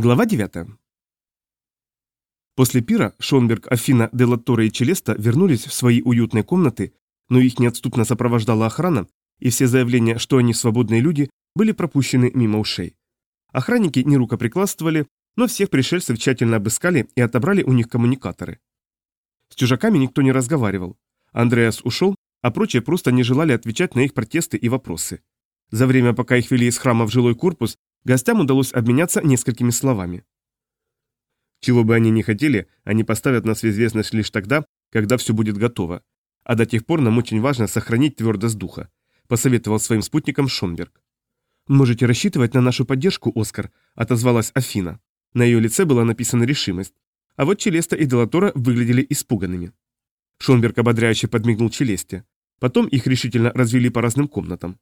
Глава 9. После пира Шонберг, Афина, Делаттора и Челеста вернулись в свои уютные комнаты, но их неотступно сопровождала охрана, и все заявления, что они свободные люди, были пропущены мимо ушей. Охранники не рукоприкладствовали, но всех пришельцев тщательно обыскали и отобрали у них коммуникаторы. С чужаками никто не разговаривал. Андреас ушел, а прочие просто не желали отвечать на их протесты и вопросы. За время, пока их вели из храма в жилой корпус, Гостям удалось обменяться несколькими словами. Чего бы они ни хотели, они поставят нас в известность лишь тогда, когда все будет готово. А до тех пор нам очень важно сохранить твердость духа», – посоветовал своим спутникам Шонберг. «Можете рассчитывать на нашу поддержку, Оскар», – отозвалась Афина. На ее лице была написана решимость. А вот Челеста и Делатора выглядели испуганными. Шонберг ободряюще подмигнул Челесте. Потом их решительно развели по разным комнатам.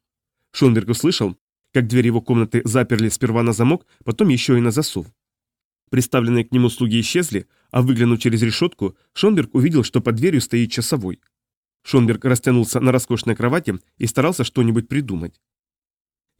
Шонберг услышал, как дверь его комнаты заперли сперва на замок, потом еще и на засов. Приставленные к нему слуги исчезли, а выглянув через решетку, Шонберг увидел, что под дверью стоит часовой. Шонберг растянулся на роскошной кровати и старался что-нибудь придумать.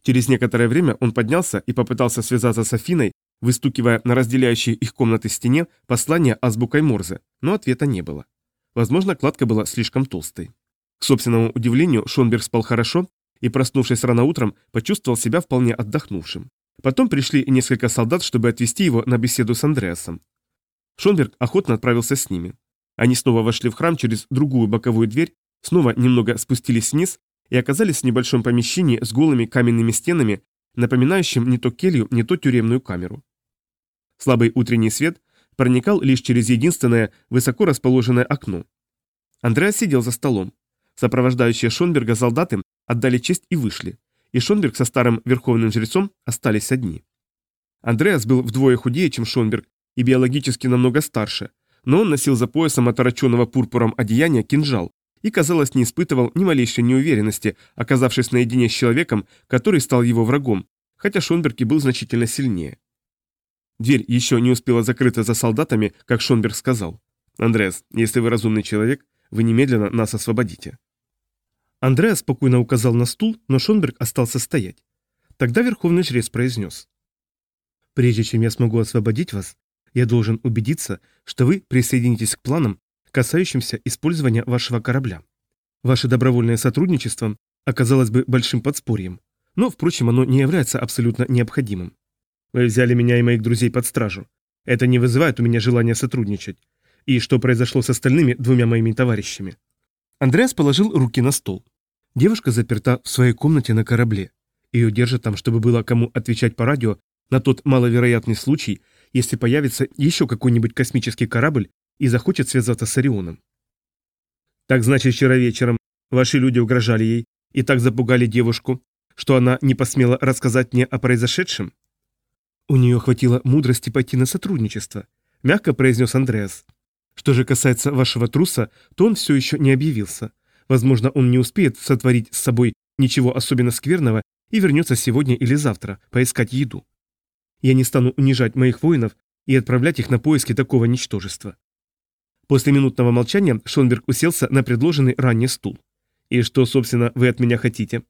Через некоторое время он поднялся и попытался связаться с Афиной, выстукивая на разделяющей их комнаты стене послание азбукой Морзе, но ответа не было. Возможно, кладка была слишком толстой. К собственному удивлению, Шонберг спал хорошо и, проснувшись рано утром, почувствовал себя вполне отдохнувшим. Потом пришли несколько солдат, чтобы отвезти его на беседу с Андреасом. Шонберг охотно отправился с ними. Они снова вошли в храм через другую боковую дверь, снова немного спустились вниз и оказались в небольшом помещении с голыми каменными стенами, напоминающим не то келью, не то тюремную камеру. Слабый утренний свет проникал лишь через единственное высоко расположенное окно. Андреас сидел за столом. Сопровождающие Шонберга солдаты отдали честь и вышли, и Шонберг со старым верховным жрецом остались одни. Андреас был вдвое худее, чем Шонберг, и биологически намного старше, но он носил за поясом отороченного пурпуром одеяния кинжал и, казалось, не испытывал ни малейшей неуверенности, оказавшись наедине с человеком, который стал его врагом, хотя Шонберг и был значительно сильнее. Дверь еще не успела закрыта за солдатами, как Шонберг сказал. «Андреас, если вы разумный человек, вы немедленно нас освободите». Андреа спокойно указал на стул, но Шонберг остался стоять. Тогда Верховный жрец произнес. «Прежде чем я смогу освободить вас, я должен убедиться, что вы присоединитесь к планам, касающимся использования вашего корабля. Ваше добровольное сотрудничество оказалось бы большим подспорьем, но, впрочем, оно не является абсолютно необходимым. Вы взяли меня и моих друзей под стражу. Это не вызывает у меня желания сотрудничать. И что произошло с остальными двумя моими товарищами?» Андреас положил руки на стол. Девушка заперта в своей комнате на корабле. Ее держат там, чтобы было кому отвечать по радио на тот маловероятный случай, если появится еще какой-нибудь космический корабль и захочет связаться с Орионом. Так значит, вчера вечером ваши люди угрожали ей и так запугали девушку, что она не посмела рассказать мне о произошедшем? У нее хватило мудрости пойти на сотрудничество, мягко произнес Андреас. Что же касается вашего труса, то он все еще не объявился. Возможно, он не успеет сотворить с собой ничего особенно скверного и вернется сегодня или завтра поискать еду. Я не стану унижать моих воинов и отправлять их на поиски такого ничтожества. После минутного молчания Шонберг уселся на предложенный ранее стул. И что, собственно, вы от меня хотите?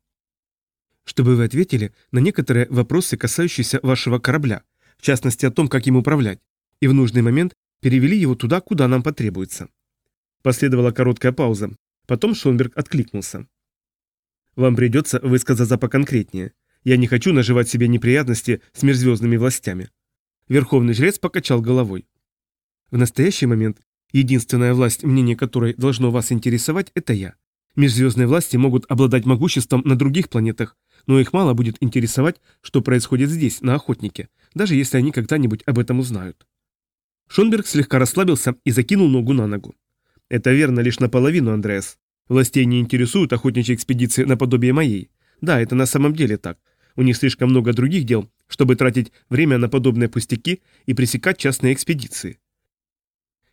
Чтобы вы ответили на некоторые вопросы, касающиеся вашего корабля, в частности о том, как им управлять, и в нужный момент перевели его туда, куда нам потребуется. Последовала короткая пауза. Потом Шонберг откликнулся. «Вам придется высказаться поконкретнее. Я не хочу наживать себе неприятности с межзвездными властями». Верховный жрец покачал головой. «В настоящий момент единственная власть, мнение которой должно вас интересовать, это я. Межзвездные власти могут обладать могуществом на других планетах, но их мало будет интересовать, что происходит здесь, на Охотнике, даже если они когда-нибудь об этом узнают. Шонберг слегка расслабился и закинул ногу на ногу. «Это верно лишь наполовину, Андреас. Властей не интересуют охотничьи экспедиции наподобие моей. Да, это на самом деле так. У них слишком много других дел, чтобы тратить время на подобные пустяки и пресекать частные экспедиции.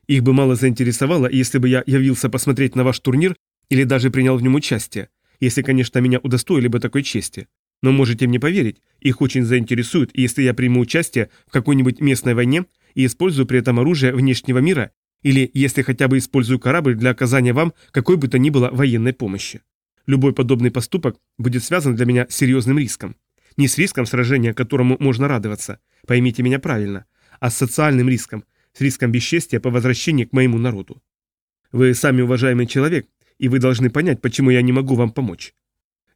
Их бы мало заинтересовало, если бы я явился посмотреть на ваш турнир или даже принял в нем участие, если, конечно, меня удостоили бы такой чести. Но можете мне поверить, их очень заинтересует, если я приму участие в какой-нибудь местной войне и использую при этом оружие внешнего мира, или если хотя бы использую корабль для оказания вам какой бы то ни было военной помощи. Любой подобный поступок будет связан для меня с серьезным риском. Не с риском сражения, которому можно радоваться, поймите меня правильно, а с социальным риском, с риском бесчестия по возвращении к моему народу. Вы сами уважаемый человек, и вы должны понять, почему я не могу вам помочь.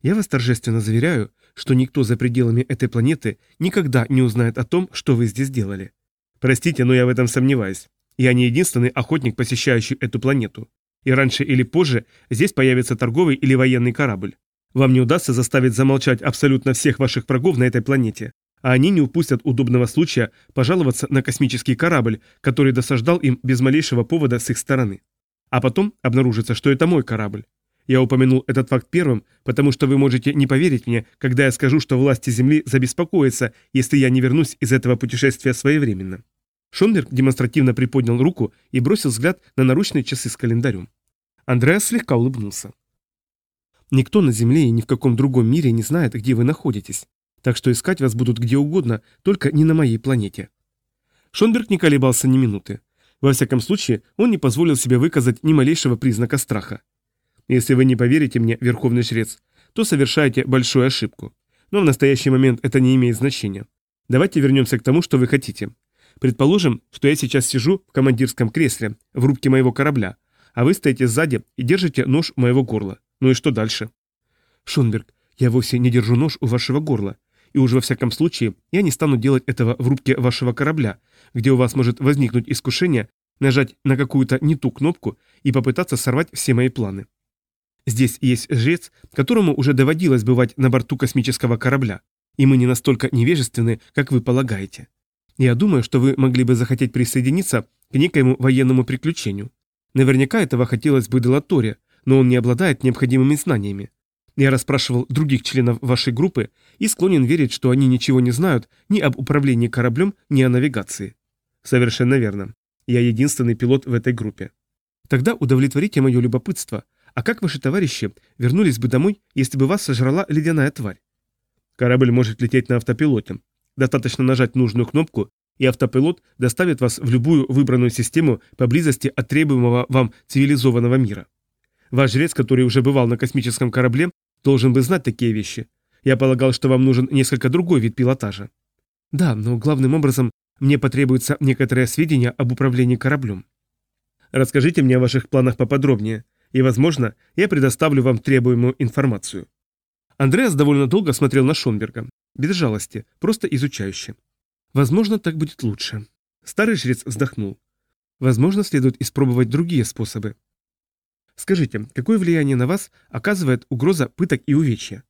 Я вас торжественно заверяю, что никто за пределами этой планеты никогда не узнает о том, что вы здесь делали. Простите, но я в этом сомневаюсь. Я не единственный охотник, посещающий эту планету. И раньше или позже здесь появится торговый или военный корабль. Вам не удастся заставить замолчать абсолютно всех ваших врагов на этой планете, а они не упустят удобного случая пожаловаться на космический корабль, который досаждал им без малейшего повода с их стороны. А потом обнаружится, что это мой корабль. Я упомянул этот факт первым, потому что вы можете не поверить мне, когда я скажу, что власти Земли забеспокоятся, если я не вернусь из этого путешествия своевременно». Шонберг демонстративно приподнял руку и бросил взгляд на наручные часы с календарем. Андреас слегка улыбнулся. «Никто на Земле и ни в каком другом мире не знает, где вы находитесь, так что искать вас будут где угодно, только не на моей планете». Шонберг не колебался ни минуты. Во всяком случае, он не позволил себе выказать ни малейшего признака страха. Если вы не поверите мне, Верховный Жрец, то совершаете большую ошибку. Но в настоящий момент это не имеет значения. Давайте вернемся к тому, что вы хотите. Предположим, что я сейчас сижу в командирском кресле, в рубке моего корабля, а вы стоите сзади и держите нож у моего горла. Ну и что дальше? Шонберг, я вовсе не держу нож у вашего горла. И уж во всяком случае, я не стану делать этого в рубке вашего корабля, где у вас может возникнуть искушение нажать на какую-то не ту кнопку и попытаться сорвать все мои планы. Здесь есть жрец, которому уже доводилось бывать на борту космического корабля, и мы не настолько невежественны, как вы полагаете. Я думаю, что вы могли бы захотеть присоединиться к некоему военному приключению. Наверняка этого хотелось бы Делаторе, но он не обладает необходимыми знаниями. Я расспрашивал других членов вашей группы и склонен верить, что они ничего не знают ни об управлении кораблем, ни о навигации. Совершенно верно. Я единственный пилот в этой группе. Тогда удовлетворите мое любопытство – а как ваши товарищи вернулись бы домой, если бы вас сожрала ледяная тварь? Корабль может лететь на автопилоте. Достаточно нажать нужную кнопку, и автопилот доставит вас в любую выбранную систему поблизости от требуемого вам цивилизованного мира. Ваш жрец, который уже бывал на космическом корабле, должен бы знать такие вещи. Я полагал, что вам нужен несколько другой вид пилотажа. Да, но главным образом мне потребуется некоторое сведения об управлении кораблем. Расскажите мне о ваших планах поподробнее и, возможно, я предоставлю вам требуемую информацию». Андреас довольно долго смотрел на Шонберга. Без жалости, просто изучающе. «Возможно, так будет лучше». Старый жрец вздохнул. «Возможно, следует испробовать другие способы». «Скажите, какое влияние на вас оказывает угроза пыток и увечья?»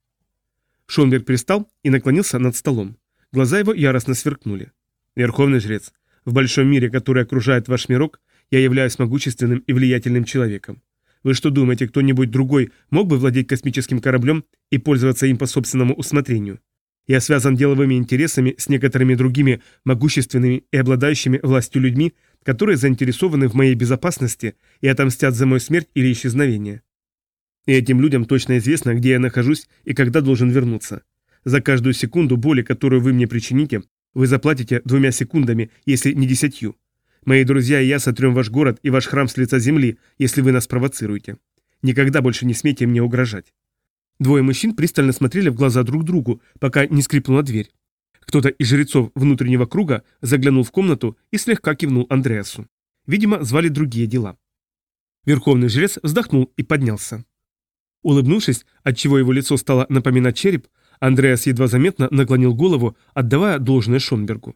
Шонберг пристал и наклонился над столом. Глаза его яростно сверкнули. «Верховный жрец, в большом мире, который окружает ваш мирок, я являюсь могущественным и влиятельным человеком. Вы что думаете, кто-нибудь другой мог бы владеть космическим кораблем и пользоваться им по собственному усмотрению? Я связан деловыми интересами с некоторыми другими могущественными и обладающими властью людьми, которые заинтересованы в моей безопасности и отомстят за мою смерть или исчезновение. И этим людям точно известно, где я нахожусь и когда должен вернуться. За каждую секунду боли, которую вы мне причините, вы заплатите двумя секундами, если не десятью. Мои друзья и я сотрем ваш город и ваш храм с лица земли, если вы нас провоцируете. Никогда больше не смейте мне угрожать». Двое мужчин пристально смотрели в глаза друг другу, пока не скрипнула дверь. Кто-то из жрецов внутреннего круга заглянул в комнату и слегка кивнул Андреасу. Видимо, звали другие дела. Верховный жрец вздохнул и поднялся. Улыбнувшись, отчего его лицо стало напоминать череп, Андреас едва заметно наклонил голову, отдавая должное Шонбергу.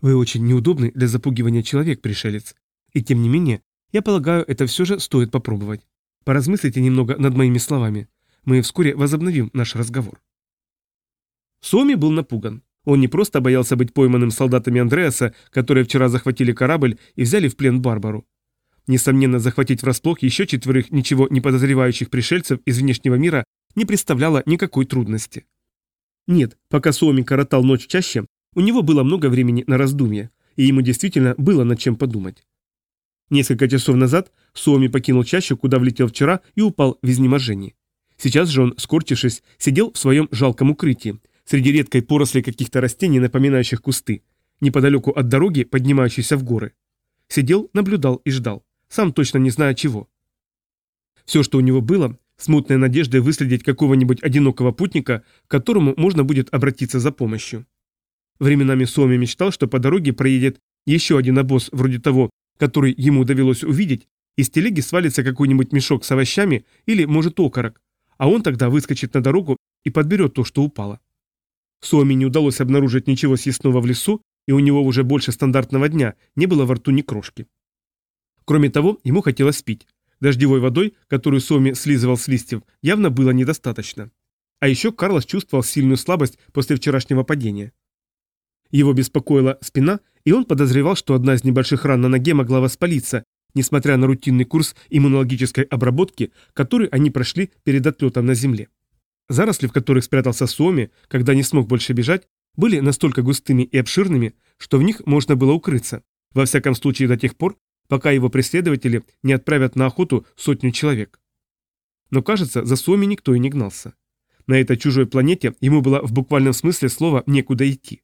Вы очень неудобны для запугивания человек, пришелец. И тем не менее, я полагаю, это все же стоит попробовать. Поразмыслите немного над моими словами. Мы вскоре возобновим наш разговор. Соми был напуган. Он не просто боялся быть пойманным солдатами Андреаса, которые вчера захватили корабль и взяли в плен Барбару. Несомненно, захватить врасплох еще четверых ничего не подозревающих пришельцев из внешнего мира не представляло никакой трудности. Нет, пока Суоми коротал ночь чаще, у него было много времени на раздумье, и ему действительно было над чем подумать. Несколько часов назад Суоми покинул чащу, куда влетел вчера и упал в изнеможении. Сейчас же он, скорчившись, сидел в своем жалком укрытии, среди редкой поросли каких-то растений, напоминающих кусты, неподалеку от дороги, поднимающейся в горы. Сидел, наблюдал и ждал, сам точно не зная чего. Все, что у него было, смутная надежда выследить какого-нибудь одинокого путника, к которому можно будет обратиться за помощью. Временами Суоми мечтал, что по дороге проедет еще один обоз вроде того, который ему довелось увидеть, из телеги свалится какой-нибудь мешок с овощами или, может, окорок, а он тогда выскочит на дорогу и подберет то, что упало. Суоми не удалось обнаружить ничего съестного в лесу, и у него уже больше стандартного дня не было во рту ни крошки. Кроме того, ему хотелось пить. Дождевой водой, которую Суоми слизывал с листьев, явно было недостаточно. А еще Карлос чувствовал сильную слабость после вчерашнего падения. Его беспокоила спина, и он подозревал, что одна из небольших ран на ноге могла воспалиться, несмотря на рутинный курс иммунологической обработки, который они прошли перед отлетом на земле. Заросли, в которых спрятался Суоми, когда не смог больше бежать, были настолько густыми и обширными, что в них можно было укрыться, во всяком случае до тех пор, пока его преследователи не отправят на охоту сотню человек. Но, кажется, за Суоми никто и не гнался. На этой чужой планете ему было в буквальном смысле слова некуда идти.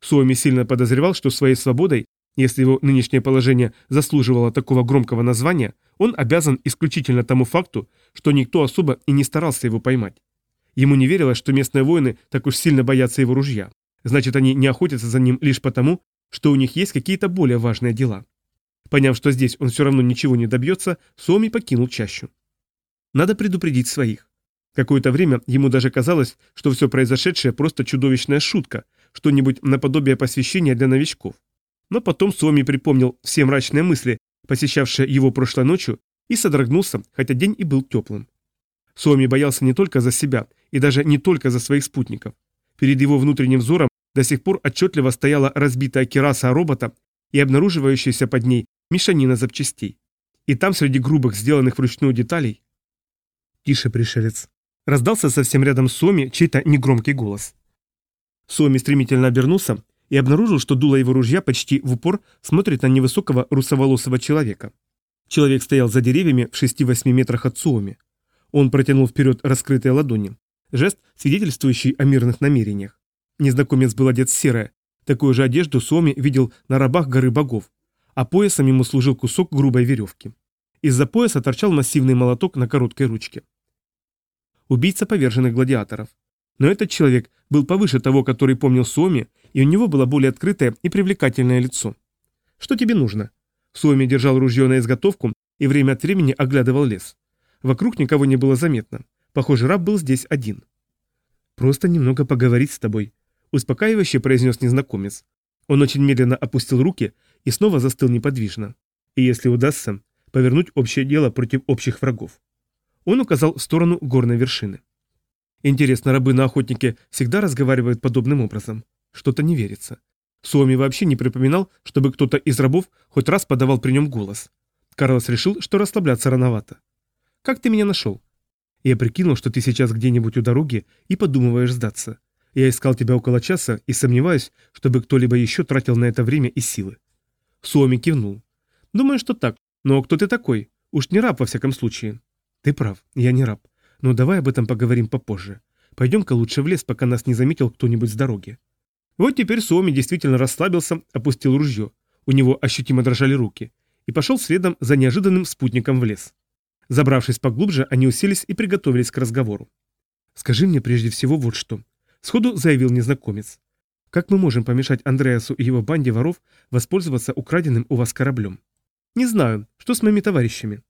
Суоми сильно подозревал, что своей свободой, если его нынешнее положение заслуживало такого громкого названия, он обязан исключительно тому факту, что никто особо и не старался его поймать. Ему не верилось, что местные воины так уж сильно боятся его ружья. Значит, они не охотятся за ним лишь потому, что у них есть какие-то более важные дела. Поняв, что здесь он все равно ничего не добьется, Суоми покинул чащу. Надо предупредить своих. Какое-то время ему даже казалось, что все произошедшее просто чудовищная шутка, что-нибудь наподобие посвящения для новичков. Но потом Суоми припомнил все мрачные мысли, посещавшие его прошлой ночью, и содрогнулся, хотя день и был теплым. Суоми боялся не только за себя, и даже не только за своих спутников. Перед его внутренним взором до сих пор отчетливо стояла разбитая кераса робота и обнаруживающаяся под ней мешанина запчастей. И там среди грубых, сделанных вручную деталей... «Тише, пришелец!» Раздался совсем рядом с Соми чей-то негромкий голос. Суоми стремительно обернулся и обнаружил, что дуло его ружья почти в упор смотрит на невысокого русоволосого человека. Человек стоял за деревьями в 6-8 метрах от Суоми. Он протянул вперед раскрытые ладони. Жест, свидетельствующий о мирных намерениях. Незнакомец был одет в серое. Такую же одежду Суоми видел на рабах горы богов. А поясом ему служил кусок грубой веревки. Из-за пояса торчал массивный молоток на короткой ручке. Убийца поверженных гладиаторов. Но этот человек был повыше того, который помнил Суоми, и у него было более открытое и привлекательное лицо. «Что тебе нужно?» Суоми держал ружье на изготовку и время от времени оглядывал лес. Вокруг никого не было заметно. Похоже, раб был здесь один. «Просто немного поговорить с тобой», — успокаивающе произнес незнакомец. Он очень медленно опустил руки и снова застыл неподвижно. И если удастся, повернуть общее дело против общих врагов. Он указал в сторону горной вершины. Интересно, рабы на охотнике всегда разговаривают подобным образом. Что-то не верится. Суоми вообще не припоминал, чтобы кто-то из рабов хоть раз подавал при нем голос. Карлос решил, что расслабляться рановато. «Как ты меня нашел?» «Я прикинул, что ты сейчас где-нибудь у дороги и подумываешь сдаться. Я искал тебя около часа и сомневаюсь, чтобы кто-либо еще тратил на это время и силы». Суоми кивнул. «Думаю, что так. Но кто ты такой? Уж не раб во всяком случае». «Ты прав, я не раб. Но давай об этом поговорим попозже. Пойдем-ка лучше в лес, пока нас не заметил кто-нибудь с дороги. Вот теперь Суоми действительно расслабился, опустил ружье. У него ощутимо дрожали руки. И пошел следом за неожиданным спутником в лес. Забравшись поглубже, они уселись и приготовились к разговору. «Скажи мне прежде всего вот что», — сходу заявил незнакомец. «Как мы можем помешать Андреасу и его банде воров воспользоваться украденным у вас кораблем?» «Не знаю. Что с моими товарищами?»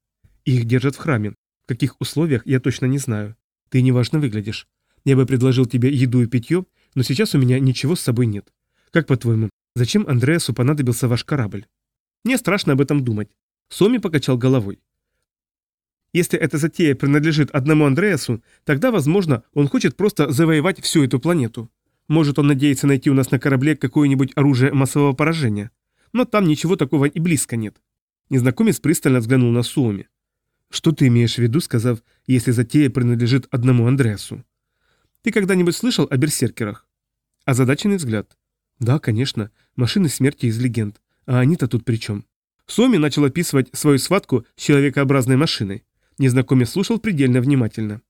«Их держат в храме каких условиях, я точно не знаю. Ты неважно выглядишь. Я бы предложил тебе еду и питье, но сейчас у меня ничего с собой нет. Как по-твоему, зачем Андреасу понадобился ваш корабль? Мне страшно об этом думать. Соми покачал головой. Если эта затея принадлежит одному Андреасу, тогда, возможно, он хочет просто завоевать всю эту планету. Может, он надеется найти у нас на корабле какое-нибудь оружие массового поражения. Но там ничего такого и близко нет. Незнакомец пристально взглянул на Суоми. Что ты имеешь в виду, сказав, если затея принадлежит одному Андреасу? Ты когда-нибудь слышал о берсеркерах? Озадаченный взгляд. Да, конечно, машины смерти из легенд. А они-то тут при чем? Соми начал описывать свою схватку с человекообразной машиной. Незнакомец слушал предельно внимательно.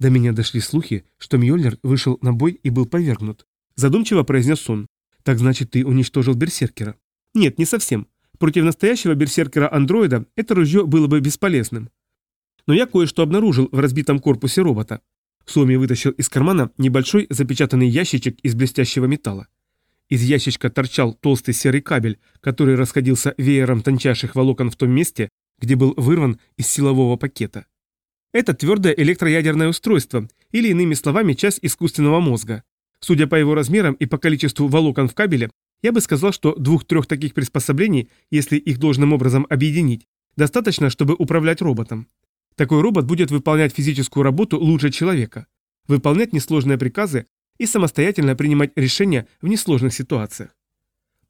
До меня дошли слухи, что Мьёльнир вышел на бой и был повергнут. Задумчиво произнес он. Так значит, ты уничтожил берсеркера? Нет, не совсем. Против настоящего берсеркера андроида это ружье было бы бесполезным. Но я кое-что обнаружил в разбитом корпусе робота. Суми вытащил из кармана небольшой запечатанный ящичек из блестящего металла. Из ящичка торчал толстый серый кабель, который расходился веером тончайших волокон в том месте, где был вырван из силового пакета. Это твердое электроядерное устройство, или иными словами, часть искусственного мозга. Судя по его размерам и по количеству волокон в кабеле, я бы сказал, что двух-трех таких приспособлений, если их должным образом объединить, достаточно, чтобы управлять роботом. Такой робот будет выполнять физическую работу лучше человека, выполнять несложные приказы и самостоятельно принимать решения в несложных ситуациях.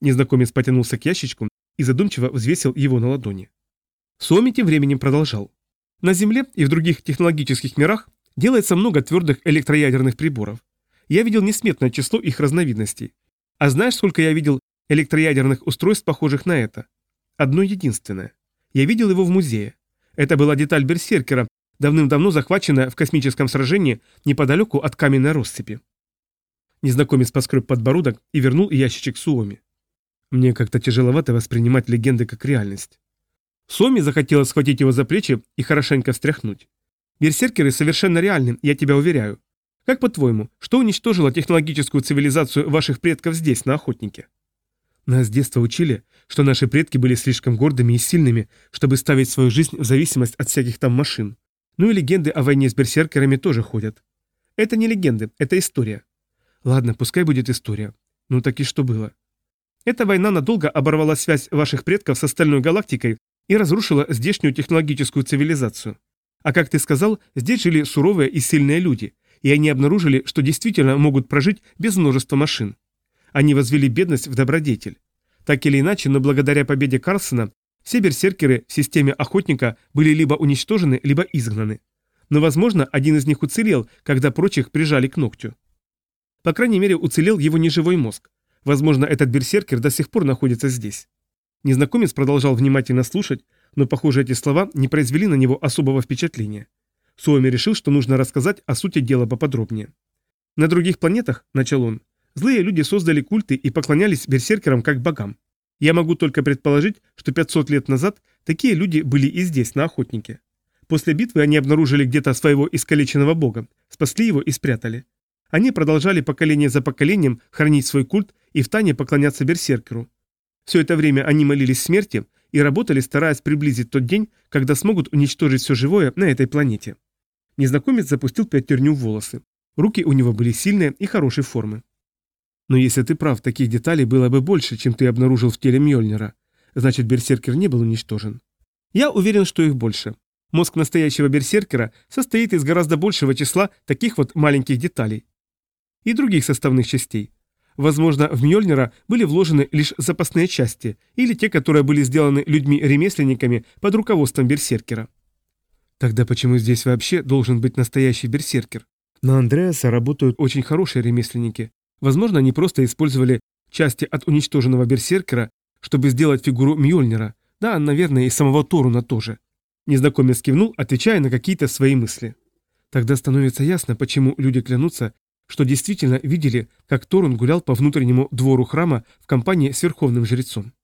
Незнакомец потянулся к ящичку и задумчиво взвесил его на ладони. Суоми тем временем продолжал. На Земле и в других технологических мирах делается много твердых электроядерных приборов. Я видел несметное число их разновидностей. А знаешь, сколько я видел электроядерных устройств, похожих на это? Одно единственное. Я видел его в музее. Это была деталь берсеркера, давным-давно захваченная в космическом сражении неподалеку от каменной россыпи. Незнакомец поскреб подбородок и вернул ящичек Суоми. Мне как-то тяжеловато воспринимать легенды как реальность. Суоми захотела схватить его за плечи и хорошенько встряхнуть. Берсеркеры совершенно реальны, я тебя уверяю. Как по-твоему, что уничтожило технологическую цивилизацию ваших предков здесь, на охотнике? Нас с детства учили, что наши предки были слишком гордыми и сильными, чтобы ставить свою жизнь в зависимость от всяких там машин. Ну и легенды о войне с берсеркерами тоже ходят. Это не легенды, это история. Ладно, пускай будет история. Ну так и что было? Эта война надолго оборвала связь ваших предков с остальной галактикой и разрушила здешнюю технологическую цивилизацию. А как ты сказал, здесь жили суровые и сильные люди – и они обнаружили, что действительно могут прожить без множества машин. Они возвели бедность в добродетель. Так или иначе, но благодаря победе Карлсона все берсеркеры в системе охотника были либо уничтожены, либо изгнаны. Но, возможно, один из них уцелел, когда прочих прижали к ногтю. По крайней мере, уцелел его неживой мозг. Возможно, этот берсеркер до сих пор находится здесь. Незнакомец продолжал внимательно слушать, но, похоже, эти слова не произвели на него особого впечатления. Суоми решил, что нужно рассказать о сути дела поподробнее. На других планетах, начал он, злые люди создали культы и поклонялись берсеркерам как богам. Я могу только предположить, что 500 лет назад такие люди были и здесь, на охотнике. После битвы они обнаружили где-то своего искалеченного бога, спасли его и спрятали. Они продолжали поколение за поколением хранить свой культ и в тайне поклоняться берсеркеру. Все это время они молились смерти и работали, стараясь приблизить тот день, когда смогут уничтожить все живое на этой планете. Незнакомец запустил пятерню в волосы. Руки у него были сильные и хорошей формы. Но если ты прав, таких деталей было бы больше, чем ты обнаружил в теле Мьёльнира. Значит, берсеркер не был уничтожен. Я уверен, что их больше. Мозг настоящего берсеркера состоит из гораздо большего числа таких вот маленьких деталей. И других составных частей. Возможно, в Мьёльнира были вложены лишь запасные части, или те, которые были сделаны людьми-ремесленниками под руководством берсеркера. Тогда почему здесь вообще должен быть настоящий берсеркер? На Андреаса работают очень хорошие ремесленники. Возможно, они просто использовали части от уничтоженного берсеркера, чтобы сделать фигуру Мьёльнира. Да, наверное, и самого Торуна тоже. Незнакомец кивнул, отвечая на какие-то свои мысли. Тогда становится ясно, почему люди клянутся, что действительно видели, как Торун гулял по внутреннему двору храма в компании с верховным жрецом.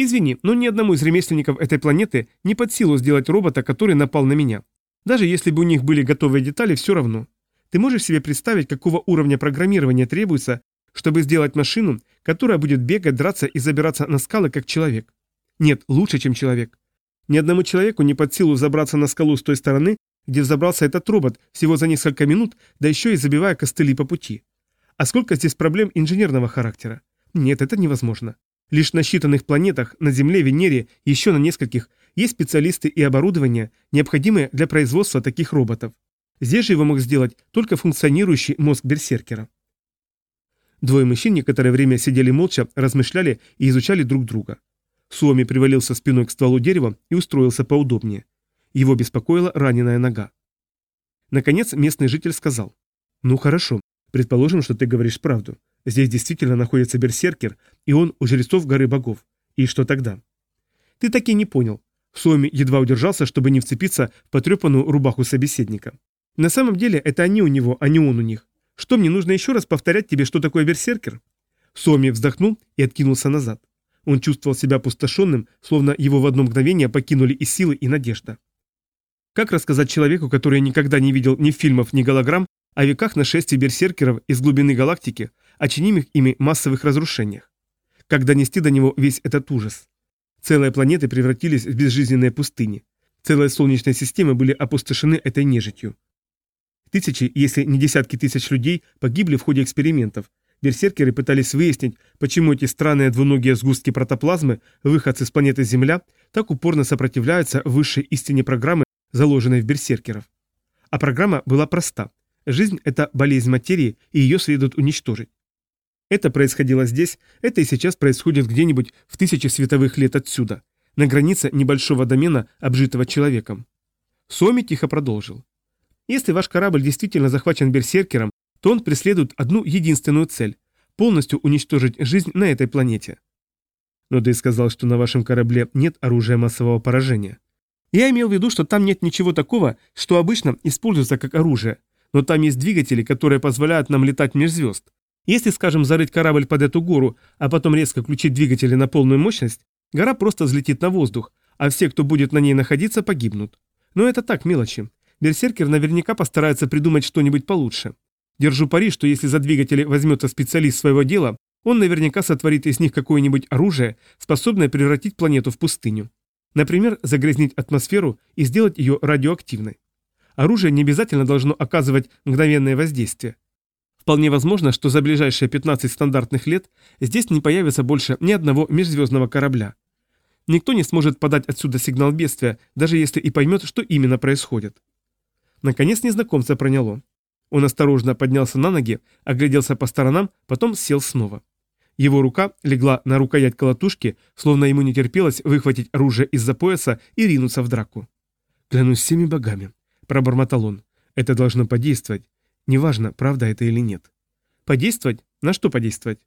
Извини, но ни одному из ремесленников этой планеты не под силу сделать робота, который напал на меня. Даже если бы у них были готовые детали, все равно. Ты можешь себе представить, какого уровня программирования требуется, чтобы сделать машину, которая будет бегать, драться и забираться на скалы, как человек? Нет, лучше, чем человек. Ни одному человеку не под силу забраться на скалу с той стороны, где взобрался этот робот всего за несколько минут, да еще и забивая костыли по пути. А сколько здесь проблем инженерного характера? Нет, это невозможно. Лишь на считанных планетах, на Земле, Венере, еще на нескольких, есть специалисты и оборудование, необходимое для производства таких роботов. Здесь же его мог сделать только функционирующий мозг берсеркера. Двое мужчин некоторое время сидели молча, размышляли и изучали друг друга. Суоми привалился спиной к стволу дерева и устроился поудобнее. Его беспокоила раненая нога. Наконец местный житель сказал. «Ну хорошо, Предположим, что ты говоришь правду. Здесь действительно находится берсеркер, и он у жрецов горы богов. И что тогда? Ты так и не понял. Суоми едва удержался, чтобы не вцепиться в потрепанную рубаху собеседника. На самом деле это они у него, а не он у них. Что мне нужно еще раз повторять тебе, что такое берсеркер? Суоми вздохнул и откинулся назад. Он чувствовал себя опустошенным, словно его в одно мгновение покинули и силы, и надежда. Как рассказать человеку, который никогда не видел ни фильмов, ни голограмм, о веках нашествий берсеркеров из глубины галактики, о чинимых ими массовых разрушениях. Как донести до него весь этот ужас? Целые планеты превратились в безжизненные пустыни. Целые солнечные системы были опустошены этой нежитью. Тысячи, если не десятки тысяч людей погибли в ходе экспериментов. Берсеркеры пытались выяснить, почему эти странные двуногие сгустки протоплазмы, выходцы с планеты Земля, так упорно сопротивляются высшей истине программы, заложенной в берсеркеров. А программа была проста. Жизнь – это болезнь материи, и ее следует уничтожить. Это происходило здесь, это и сейчас происходит где-нибудь в тысячи световых лет отсюда, на границе небольшого домена, обжитого человеком. Соми тихо продолжил. Если ваш корабль действительно захвачен берсеркером, то он преследует одну единственную цель – полностью уничтожить жизнь на этой планете. Но ты сказал, что на вашем корабле нет оружия массового поражения. Я имел в виду, что там нет ничего такого, что обычно используется как оружие, но там есть двигатели, которые позволяют нам летать меж звезд. Если, скажем, зарыть корабль под эту гору, а потом резко включить двигатели на полную мощность, гора просто взлетит на воздух, а все, кто будет на ней находиться, погибнут. Но это так, мелочи. Берсеркер наверняка постарается придумать что-нибудь получше. Держу пари, что если за двигатели возьмется специалист своего дела, он наверняка сотворит из них какое-нибудь оружие, способное превратить планету в пустыню. Например, загрязнить атмосферу и сделать ее радиоактивной оружие не обязательно должно оказывать мгновенное воздействие. Вполне возможно, что за ближайшие 15 стандартных лет здесь не появится больше ни одного межзвездного корабля. Никто не сможет подать отсюда сигнал бедствия, даже если и поймет, что именно происходит. Наконец незнакомца проняло. Он осторожно поднялся на ноги, огляделся по сторонам, потом сел снова. Его рука легла на рукоять колотушки, словно ему не терпелось выхватить оружие из-за пояса и ринуться в драку. «Клянусь всеми богами», Пробормотал он. Это должно подействовать. Неважно, правда это или нет. Подействовать? На что подействовать?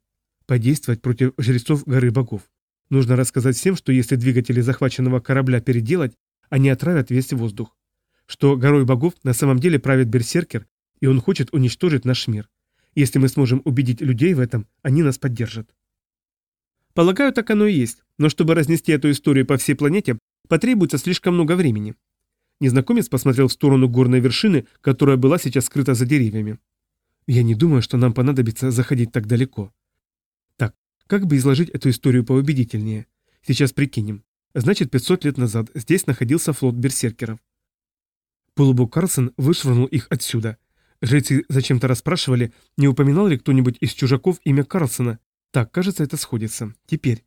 Подействовать против жрецов горы богов. Нужно рассказать всем, что если двигатели захваченного корабля переделать, они отравят весь воздух. Что горой богов на самом деле правит берсеркер, и он хочет уничтожить наш мир. Если мы сможем убедить людей в этом, они нас поддержат. Полагаю, так оно и есть, но чтобы разнести эту историю по всей планете, потребуется слишком много времени. Незнакомец посмотрел в сторону горной вершины, которая была сейчас скрыта за деревьями. «Я не думаю, что нам понадобится заходить так далеко». «Так, как бы изложить эту историю поубедительнее? Сейчас прикинем. Значит, 500 лет назад здесь находился флот берсеркеров. Полубок Карлсон вышвырнул их отсюда. Жрецы зачем-то расспрашивали, не упоминал ли кто-нибудь из чужаков имя Карлсона. Так, кажется, это сходится. Теперь.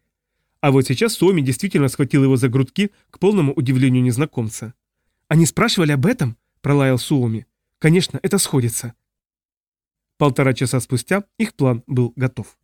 А вот сейчас Суоми действительно схватил его за грудки к полному удивлению незнакомца. Они спрашивали об этом?» – пролаял Суоми. «Конечно, это сходится». Полтора часа спустя их план был готов.